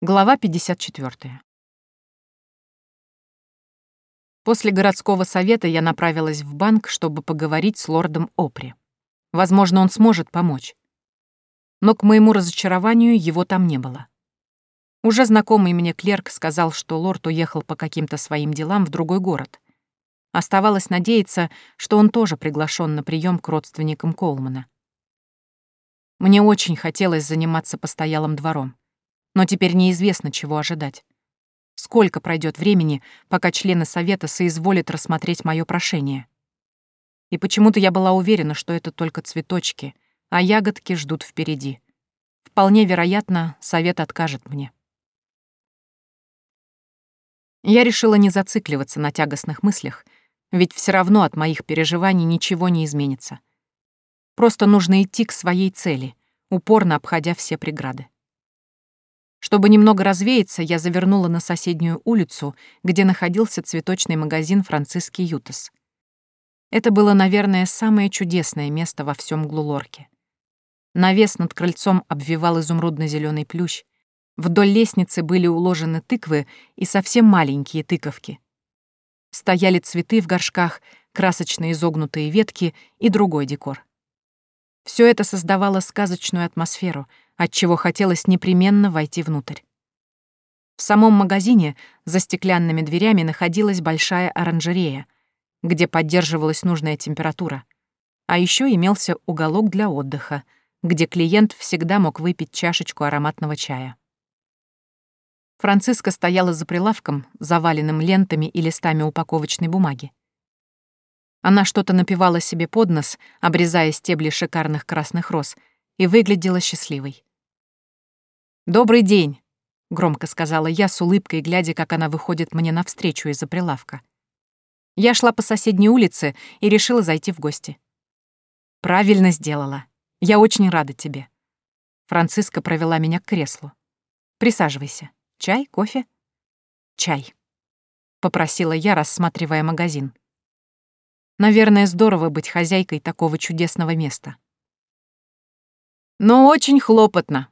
Глава 54. После городского совета я направилась в банк, чтобы поговорить с лордом Опри. Возможно, он сможет помочь. Но к моему разочарованию его там не было. Уже знакомый мне клерк сказал, что лорд уехал по каким-то своим делам в другой город. Оставалось надеяться, что он тоже приглашен на прием к родственникам Колмана. Мне очень хотелось заниматься постоялым двором но теперь неизвестно, чего ожидать. Сколько пройдет времени, пока члены совета соизволят рассмотреть мое прошение? И почему-то я была уверена, что это только цветочки, а ягодки ждут впереди. Вполне вероятно, совет откажет мне. Я решила не зацикливаться на тягостных мыслях, ведь все равно от моих переживаний ничего не изменится. Просто нужно идти к своей цели, упорно обходя все преграды. Чтобы немного развеяться, я завернула на соседнюю улицу, где находился цветочный магазин «Франциский Ютас». Это было, наверное, самое чудесное место во всем Глулорке. Навес над крыльцом обвивал изумрудно зеленый плющ. Вдоль лестницы были уложены тыквы и совсем маленькие тыковки. Стояли цветы в горшках, красочно изогнутые ветки и другой декор. Все это создавало сказочную атмосферу — отчего хотелось непременно войти внутрь. В самом магазине за стеклянными дверями находилась большая оранжерея, где поддерживалась нужная температура. А еще имелся уголок для отдыха, где клиент всегда мог выпить чашечку ароматного чая. Франциска стояла за прилавком, заваленным лентами и листами упаковочной бумаги. Она что-то напевала себе под нос, обрезая стебли шикарных красных роз, и выглядела счастливой. «Добрый день», — громко сказала я с улыбкой, глядя, как она выходит мне навстречу из-за прилавка. Я шла по соседней улице и решила зайти в гости. «Правильно сделала. Я очень рада тебе». Франциска провела меня к креслу. «Присаживайся. Чай, кофе?» «Чай», — попросила я, рассматривая магазин. Наверное, здорово быть хозяйкой такого чудесного места. «Но очень хлопотно»,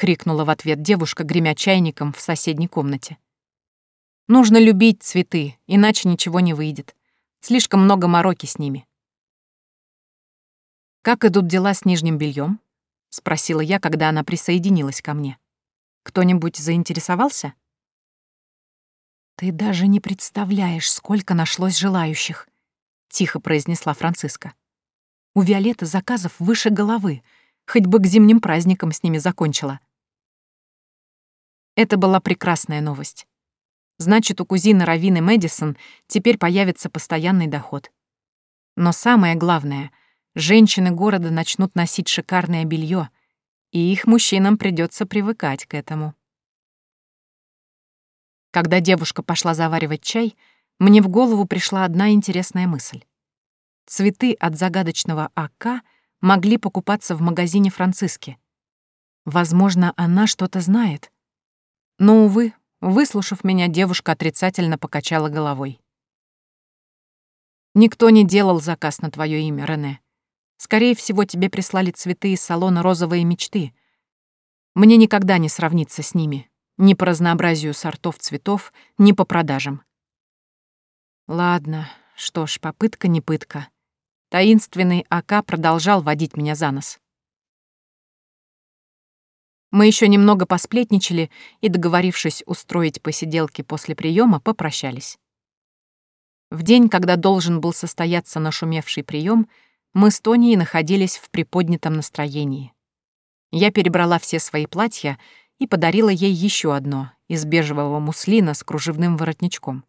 крикнула в ответ девушка, гремя чайником в соседней комнате. Нужно любить цветы, иначе ничего не выйдет. Слишком много мороки с ними. Как идут дела с нижним бельем? спросила я, когда она присоединилась ко мне. Кто-нибудь заинтересовался? Ты даже не представляешь, сколько нашлось желающих, тихо произнесла Франциска. У Виолетты заказов выше головы, хоть бы к зимним праздникам с ними закончила. Это была прекрасная новость. Значит, у кузины Равины Мэдисон теперь появится постоянный доход. Но самое главное, женщины города начнут носить шикарное белье, и их мужчинам придется привыкать к этому. Когда девушка пошла заваривать чай, мне в голову пришла одна интересная мысль. Цветы от загадочного АК могли покупаться в магазине Франциски. Возможно, она что-то знает. Но, увы, выслушав меня, девушка отрицательно покачала головой. «Никто не делал заказ на твое имя, Рене. Скорее всего, тебе прислали цветы из салона «Розовые мечты». Мне никогда не сравниться с ними, ни по разнообразию сортов цветов, ни по продажам. Ладно, что ж, попытка не пытка. Таинственный АК продолжал водить меня за нос. Мы еще немного посплетничали и, договорившись устроить посиделки после приема, попрощались. В день, когда должен был состояться нашумевший прием, мы с Тонией находились в приподнятом настроении. Я перебрала все свои платья и подарила ей еще одно из бежевого муслина с кружевным воротничком.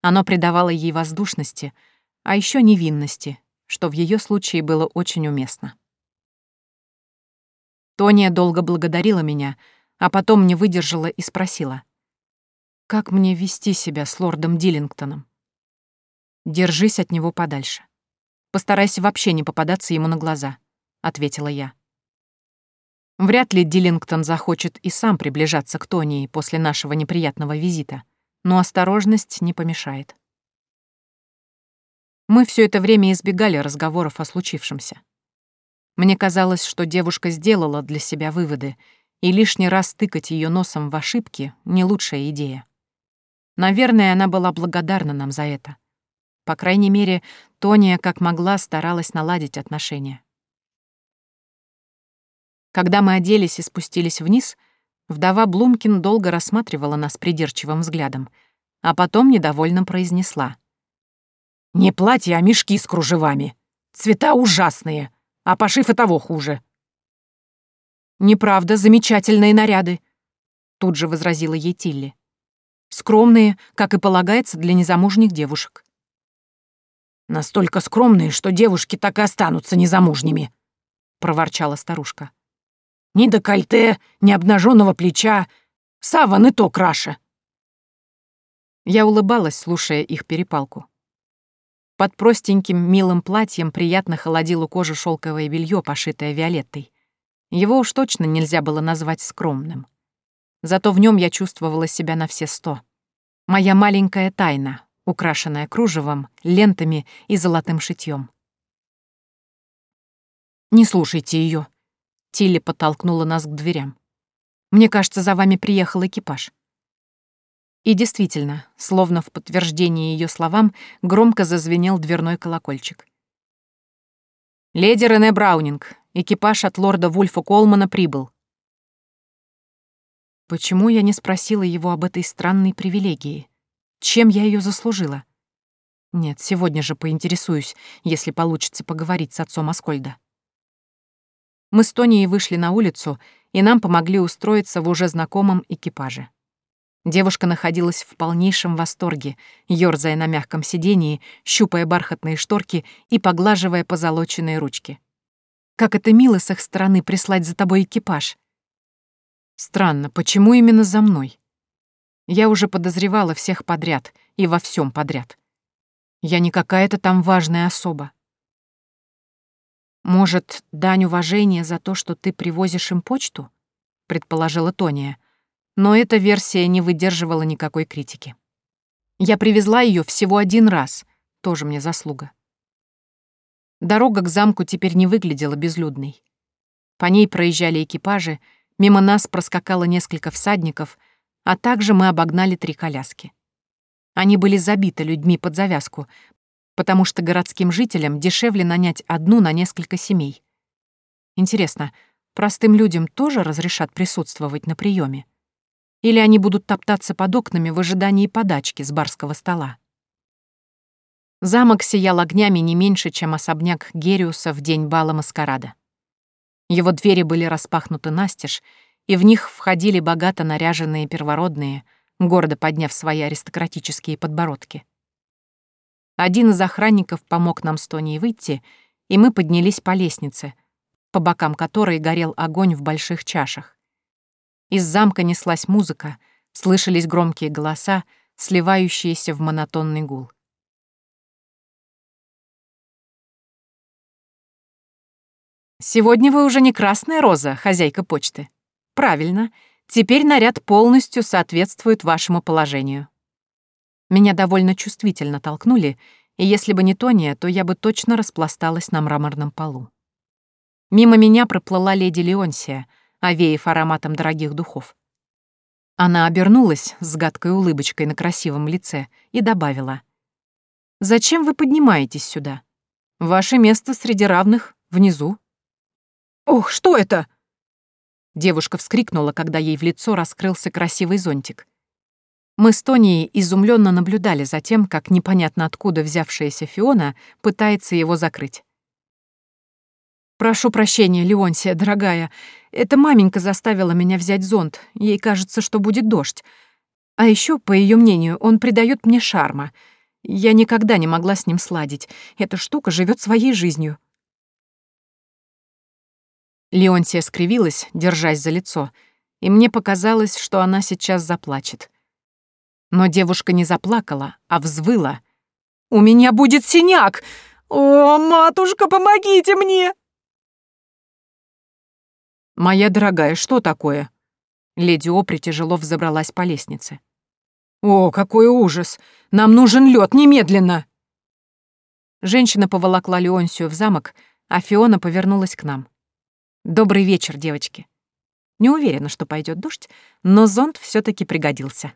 Оно придавало ей воздушности, а еще невинности, что в ее случае было очень уместно. Тония долго благодарила меня, а потом не выдержала и спросила. «Как мне вести себя с лордом Диллингтоном?» «Держись от него подальше. Постарайся вообще не попадаться ему на глаза», — ответила я. Вряд ли Диллингтон захочет и сам приближаться к Тонии после нашего неприятного визита, но осторожность не помешает. Мы все это время избегали разговоров о случившемся. Мне казалось, что девушка сделала для себя выводы, и лишний раз тыкать ее носом в ошибки — не лучшая идея. Наверное, она была благодарна нам за это. По крайней мере, Тония как могла старалась наладить отношения. Когда мы оделись и спустились вниз, вдова Блумкин долго рассматривала нас придирчивым взглядом, а потом недовольно произнесла. «Не платье, а мешки с кружевами. Цвета ужасные, а пошив и того хуже». «Неправда, замечательные наряды», — тут же возразила ей Тилли. «Скромные, как и полагается для незамужних девушек». «Настолько скромные, что девушки так и останутся незамужними», — проворчала старушка. Ни декольте, ни обнаженного плеча. Саван и то краше. Я улыбалась, слушая их перепалку. Под простеньким, милым платьем приятно холодило кожу шелковое белье, пошитое Виолеттой. Его уж точно нельзя было назвать скромным. Зато в нем я чувствовала себя на все сто. Моя маленькая тайна, украшенная кружевом, лентами и золотым шитьем. «Не слушайте ее, Тилли подтолкнула нас к дверям. «Мне кажется, за вами приехал экипаж». И действительно, словно в подтверждение ее словам, громко зазвенел дверной колокольчик. «Леди Рене Браунинг, экипаж от лорда Вульфа Колмана прибыл». Почему я не спросила его об этой странной привилегии? Чем я ее заслужила? Нет, сегодня же поинтересуюсь, если получится поговорить с отцом Аскольда. Мы с Тонией вышли на улицу, и нам помогли устроиться в уже знакомом экипаже. Девушка находилась в полнейшем восторге, ёрзая на мягком сидении, щупая бархатные шторки и поглаживая позолоченные ручки. Как это мило с их стороны прислать за тобой экипаж. Странно, почему именно за мной? Я уже подозревала всех подряд и во всем подряд. Я не какая-то там важная особа. «Может, дань уважения за то, что ты привозишь им почту?» — предположила Тония. Но эта версия не выдерживала никакой критики. Я привезла ее всего один раз, тоже мне заслуга. Дорога к замку теперь не выглядела безлюдной. По ней проезжали экипажи, мимо нас проскакало несколько всадников, а также мы обогнали три коляски. Они были забиты людьми под завязку, потому что городским жителям дешевле нанять одну на несколько семей. Интересно, простым людям тоже разрешат присутствовать на приеме? Или они будут топтаться под окнами в ожидании подачки с барского стола? Замок сиял огнями не меньше, чем особняк Гериуса в день бала маскарада. Его двери были распахнуты настежь, и в них входили богато наряженные первородные, гордо подняв свои аристократические подбородки. Один из охранников помог нам с Тоней выйти, и мы поднялись по лестнице, по бокам которой горел огонь в больших чашах. Из замка неслась музыка, слышались громкие голоса, сливающиеся в монотонный гул. «Сегодня вы уже не красная роза, хозяйка почты. Правильно, теперь наряд полностью соответствует вашему положению. Меня довольно чувствительно толкнули, и если бы не Тония, то я бы точно распласталась на мраморном полу. Мимо меня проплыла леди Леонсия, овеяв ароматом дорогих духов. Она обернулась с гадкой улыбочкой на красивом лице и добавила. «Зачем вы поднимаетесь сюда? Ваше место среди равных внизу». «Ох, что это?» Девушка вскрикнула, когда ей в лицо раскрылся красивый зонтик. Мы с Тонией изумленно наблюдали за тем, как непонятно откуда взявшаяся Фиона пытается его закрыть. «Прошу прощения, Леонсия, дорогая. Это маменька заставила меня взять зонт. Ей кажется, что будет дождь. А еще, по ее мнению, он придает мне шарма. Я никогда не могла с ним сладить. Эта штука живет своей жизнью». Леонсия скривилась, держась за лицо, и мне показалось, что она сейчас заплачет. Но девушка не заплакала, а взвыла. «У меня будет синяк! О, матушка, помогите мне!» «Моя дорогая, что такое?» Леди Опри тяжело взобралась по лестнице. «О, какой ужас! Нам нужен лед немедленно!» Женщина поволокла Леонсию в замок, а Фиона повернулась к нам. «Добрый вечер, девочки. Не уверена, что пойдет дождь, но зонт все таки пригодился.